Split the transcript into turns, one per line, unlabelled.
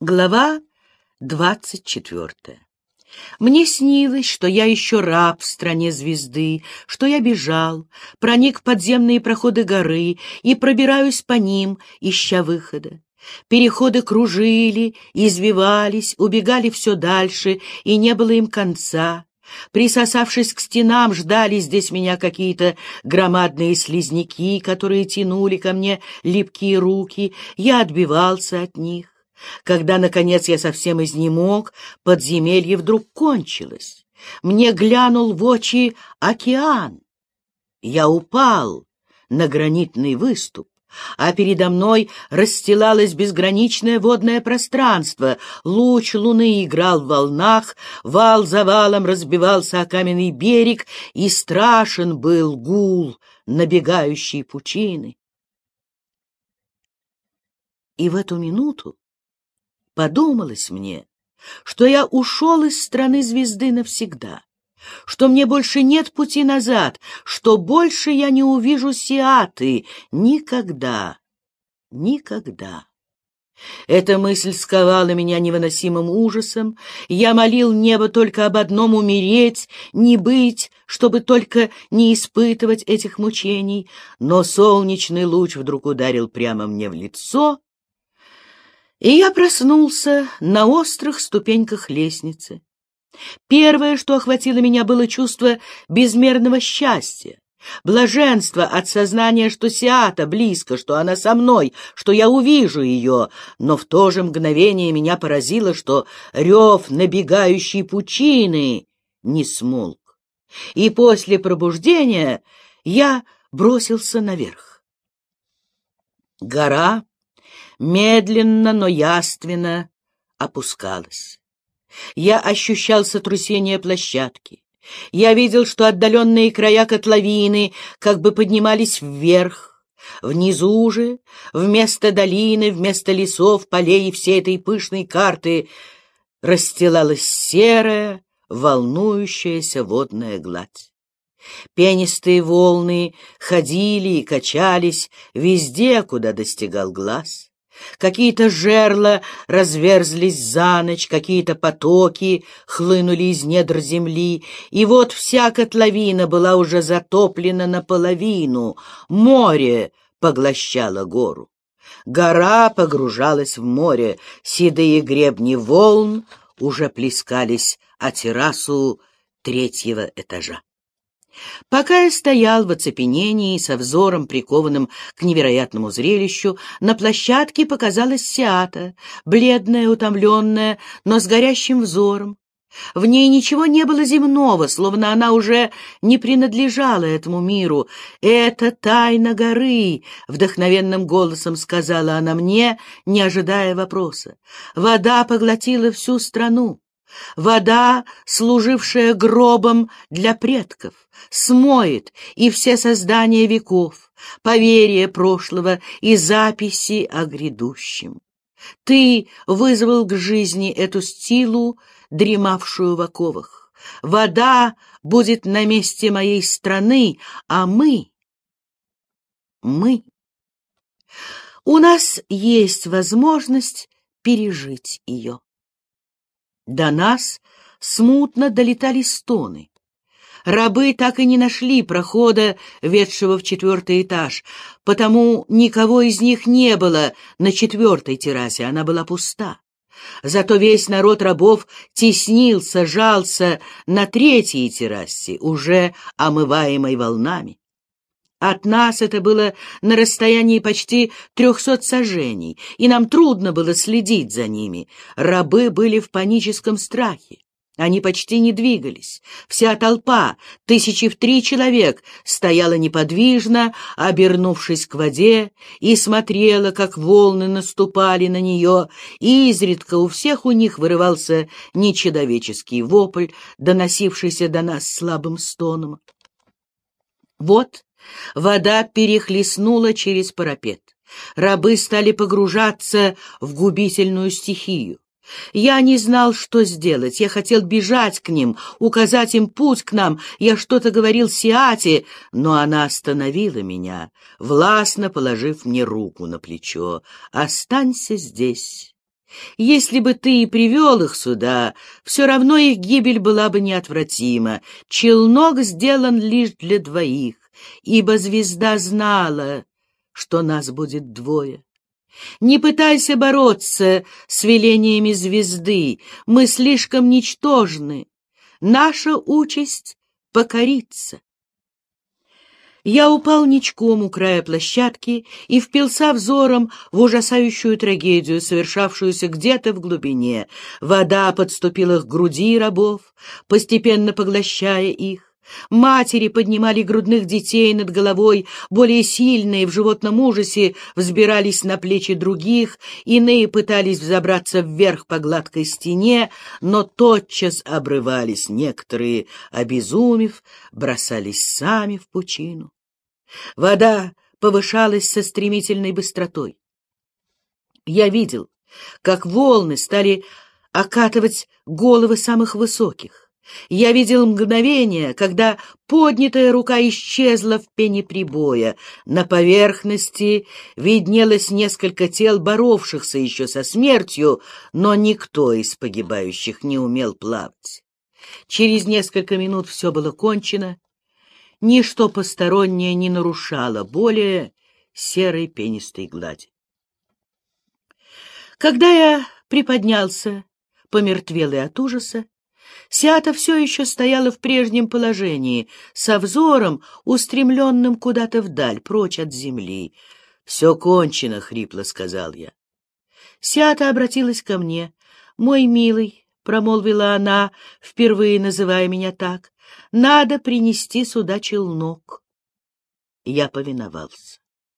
Глава двадцать четвертая. Мне снилось, что я еще раб в стране звезды, что я бежал, проник в подземные проходы горы и пробираюсь по ним, ища выхода. Переходы кружили, извивались, убегали все дальше, и не было им конца. Присосавшись к стенам, ждали здесь меня какие-то громадные слизняки, которые тянули ко мне липкие руки. Я отбивался от них. Когда, наконец, я совсем изнемог, подземелье вдруг кончилось. Мне глянул в очи океан. Я упал на гранитный выступ, а передо мной расстилалось безграничное водное пространство. Луч луны играл в волнах, вал за валом разбивался о каменный берег, и страшен был гул набегающей пучины. И в эту минуту Подумалось мне, что я ушел из страны звезды навсегда, что мне больше нет пути назад, что больше я не увижу Сиаты никогда, никогда. Эта мысль сковала меня невыносимым ужасом. Я молил небо только об одном — умереть, не быть, чтобы только не испытывать этих мучений. Но солнечный луч вдруг ударил прямо мне в лицо, и я проснулся на острых ступеньках лестницы. Первое, что охватило меня, было чувство безмерного счастья, блаженство от сознания, что Сиата близко, что она со мной, что я увижу ее, но в то же мгновение меня поразило, что рев набегающей пучины не смолк. И после пробуждения я бросился наверх. Гора медленно, но яственно опускалась. Я ощущал сотрясение площадки. Я видел, что отдаленные края котловины как бы поднимались вверх. Внизу же, вместо долины, вместо лесов, полей и всей этой пышной карты расстилалась серая, волнующаяся водная гладь. Пенистые волны ходили и качались везде, куда достигал глаз. Какие-то жерла разверзлись за ночь, какие-то потоки хлынули из недр земли, и вот вся котловина была уже затоплена наполовину, море поглощало гору. Гора погружалась в море, седые гребни волн уже плескались о террасу третьего этажа. Пока я стоял в оцепенении со взором, прикованным к невероятному зрелищу, на площадке показалась Сиата, бледная, утомленная, но с горящим взором. В ней ничего не было земного, словно она уже не принадлежала этому миру. «Это тайна горы», — вдохновенным голосом сказала она мне, не ожидая вопроса. «Вода поглотила всю страну. Вода, служившая гробом для предков, смоет и все создания веков, поверья прошлого и записи о грядущем. Ты вызвал к жизни эту стилу, дремавшую в оковах. Вода будет на месте моей страны, а мы... Мы... У нас есть возможность пережить ее. До нас смутно долетали стоны. Рабы так и не нашли прохода, ведшего в четвертый этаж, потому никого из них не было на четвертой террасе, она была пуста. Зато весь народ рабов теснился, жался на третьей террасе, уже омываемой волнами. От нас это было на расстоянии почти трехсот сажений, и нам трудно было следить за ними. Рабы были в паническом страхе. Они почти не двигались. Вся толпа, тысячи в три человек, стояла неподвижно, обернувшись к воде, и смотрела, как волны наступали на нее, и изредка у всех у них вырывался нечеловеческий вопль, доносившийся до нас слабым стоном. Вот Вода перехлестнула через парапет. Рабы стали погружаться в губительную стихию. Я не знал, что сделать. Я хотел бежать к ним, указать им путь к нам. Я что-то говорил Сиате, но она остановила меня, властно положив мне руку на плечо. «Останься здесь Если бы ты и привел их сюда, все равно их гибель была бы неотвратима. Челнок сделан лишь для двоих, ибо звезда знала, что нас будет двое. Не пытайся бороться с велениями звезды, мы слишком ничтожны. Наша участь — покориться. Я упал ничком у края площадки и впился взором в ужасающую трагедию, совершавшуюся где-то в глубине. Вода подступила к груди рабов, постепенно поглощая их. Матери поднимали грудных детей над головой, более сильные в животном ужасе взбирались на плечи других, иные пытались взобраться вверх по гладкой стене, но тотчас обрывались некоторые, обезумев, бросались сами в пучину. Вода повышалась со стремительной быстротой. Я видел, как волны стали окатывать головы самых высоких. Я видел мгновение, когда поднятая рука исчезла в пене прибоя. На поверхности виднелось несколько тел, боровшихся еще со смертью, но никто из погибающих не умел плавать. Через несколько минут все было кончено. Ничто постороннее не нарушало более серой пенистой глади. Когда я приподнялся, помертвелый от ужаса, Сята все еще стояла в прежнем положении, со взором, устремленным куда-то вдаль, прочь от земли. — Все кончено, — хрипло сказал я. Сята обратилась ко мне. — Мой милый, — промолвила она, впервые называя меня так, — надо принести сюда челнок. Я повиновался.